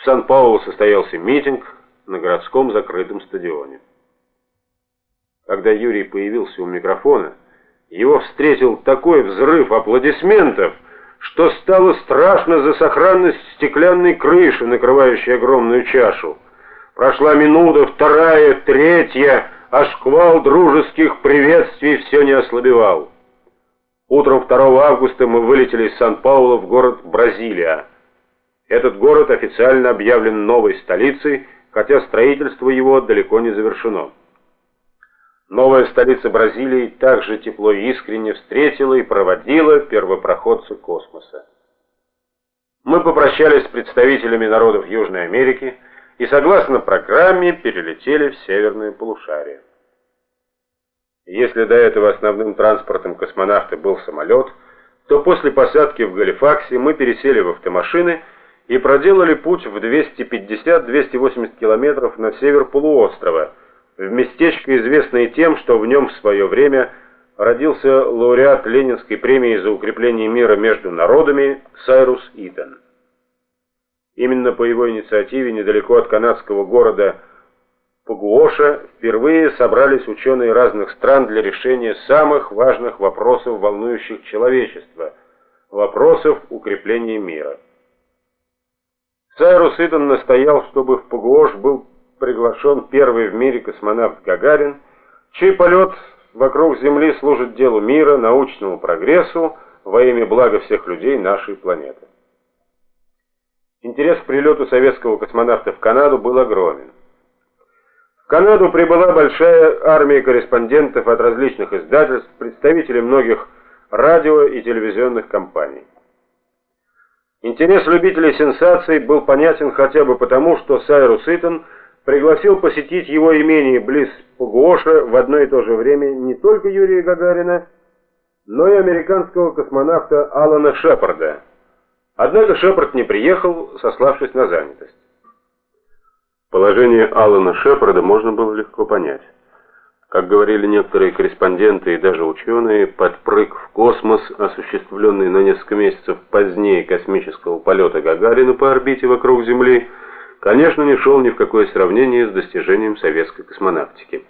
В Сан-Паулу состоялся митинг на городском закрытом стадионе. Когда Юрий появился у микрофона, его встретил такой взрыв аплодисментов, что стало страшно за сохранность стеклянной крыши, накрывающей огромную чашу. Прошла минута, вторая, третья, а шквал дружеских приветствий все не ослабевал. Утром 2 августа мы вылетели из Сан-Пауло в город Бразилия. Этот город официально объявлен новой столицей, хотя строительство его далеко не завершено. Новая столица Бразилии также тепло и искренне встретила и проводила первопроходца космоса. Мы попрощались с представителями народов Южной Америки и, согласно программе, перелетели в северное полушарие. Если до этого основным транспортом космонавта был самолет, то после посадки в Галифаксе мы пересели в автомашины и проделали путь в 250-280 километров на север полуострова, в местечко, известное тем, что в нем в свое время родился лауреат Ленинской премии за укрепление мира между народами Сайрус Итан. Именно по его инициативе недалеко от канадского города Пагуоша впервые собрались ученые разных стран для решения самых важных вопросов, волнующих человечество, вопросов укрепления мира. Сайрус Итан настоял, чтобы в Пагуош был приглашен первый в мире космонавт Гагарин, чей полет вокруг Земли служит делу мира, научному прогрессу во имя блага всех людей нашей планеты. Интерес к прилету советского космонавта в Канаду был огромен. В Канаду прибыла большая армия корреспондентов от различных издательств, представителей многих радио и телевизионных компаний. Интерес любителей сенсаций был понятен хотя бы потому, что Сайрус Итон пригласил посетить его имение близ Пугуоша в одно и то же время не только Юрия Гагарина, но и американского космонавта Алана Шепарда. Однако Шепард не приехал, сославшись на занятость. Положение Алана Шепарда можно было легко понять. Как говорили некоторые корреспонденты и даже ученые, подпрыг в космос, осуществленный на несколько месяцев позднее космического полета Гагарина по орбите вокруг Земли, конечно, не шел ни в какое сравнение с достижением советской космонавтики.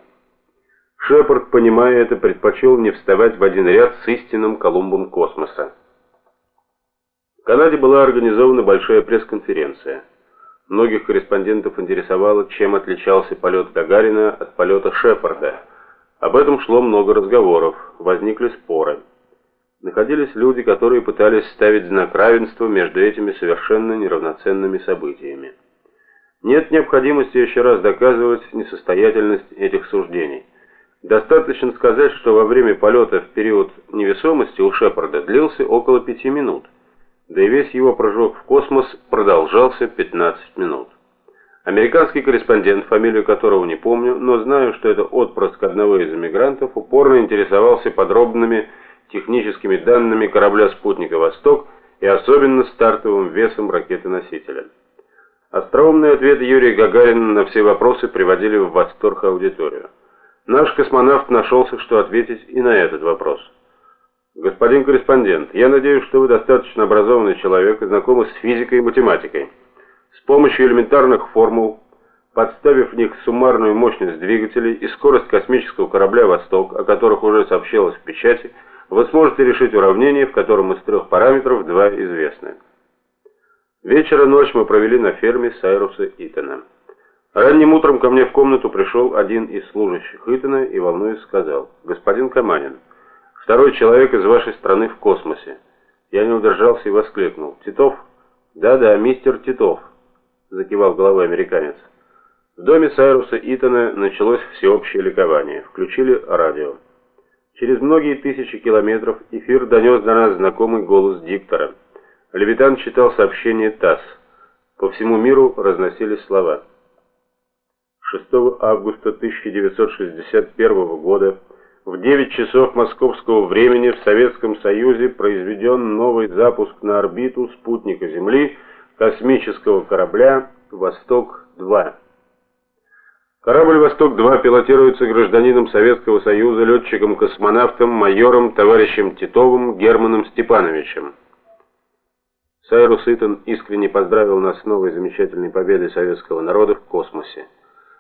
Шепард, понимая это, предпочел не вставать в один ряд с истинным Колумбом космоса. В Канаде была организована большая пресс-конференция. Многих корреспондентов интересовало, чем отличался полет Гагарина от полета Шепарда. Об этом шло много разговоров, возникли споры. Находились люди, которые пытались ставить знак равенства между этими совершенно неравноценными событиями. Нет необходимости еще раз доказывать несостоятельность этих суждений. Достаточно сказать, что во время полета в период невесомости у Шепарда длился около пяти минут да и весь его прыжок в космос продолжался 15 минут. Американский корреспондент, фамилию которого не помню, но знаю, что это отпрыск одного из эмигрантов, упорно интересовался подробными техническими данными корабля спутника «Восток» и особенно стартовым весом ракеты-носителя. Остроумные ответы Юрия Гагарина на все вопросы приводили в восторг аудиторию. Наш космонавт нашелся, что ответить и на этот вопрос – Господин корреспондент, я надеюсь, что вы достаточно образованный человек и знакомы с физикой и математикой. С помощью элементарных формул, подставив в них суммарную мощность двигателей и скорость космического корабля «Восток», о которых уже сообщалось в печати, вы сможете решить уравнение, в котором из трех параметров два известны. Вечер и ночь мы провели на ферме Сайруса Итана. Ранним утром ко мне в комнату пришел один из служащих Итана и, волнуясь, сказал, «Господин Каманин, Второй человек из вашей страны в космосе. Я не удержался и воскликнул. Титов? Да-да, мистер Титов, закивал головой американец. В доме Сайруса Итана началось всеобщее ликование. Включили радио. Через многие тысячи километров эфир донес до нас знакомый голос диктора. Левитан читал сообщение ТАСС. По всему миру разносились слова. 6 августа 1961 года в 9 часов московского времени в Советском Союзе произведен новый запуск на орбиту спутника Земли космического корабля «Восток-2». Корабль «Восток-2» пилотируется гражданином Советского Союза, летчиком-космонавтом, майором, товарищем Титовым Германом Степановичем. Сайрус Итон искренне поздравил нас с новой замечательной победой советского народа в космосе.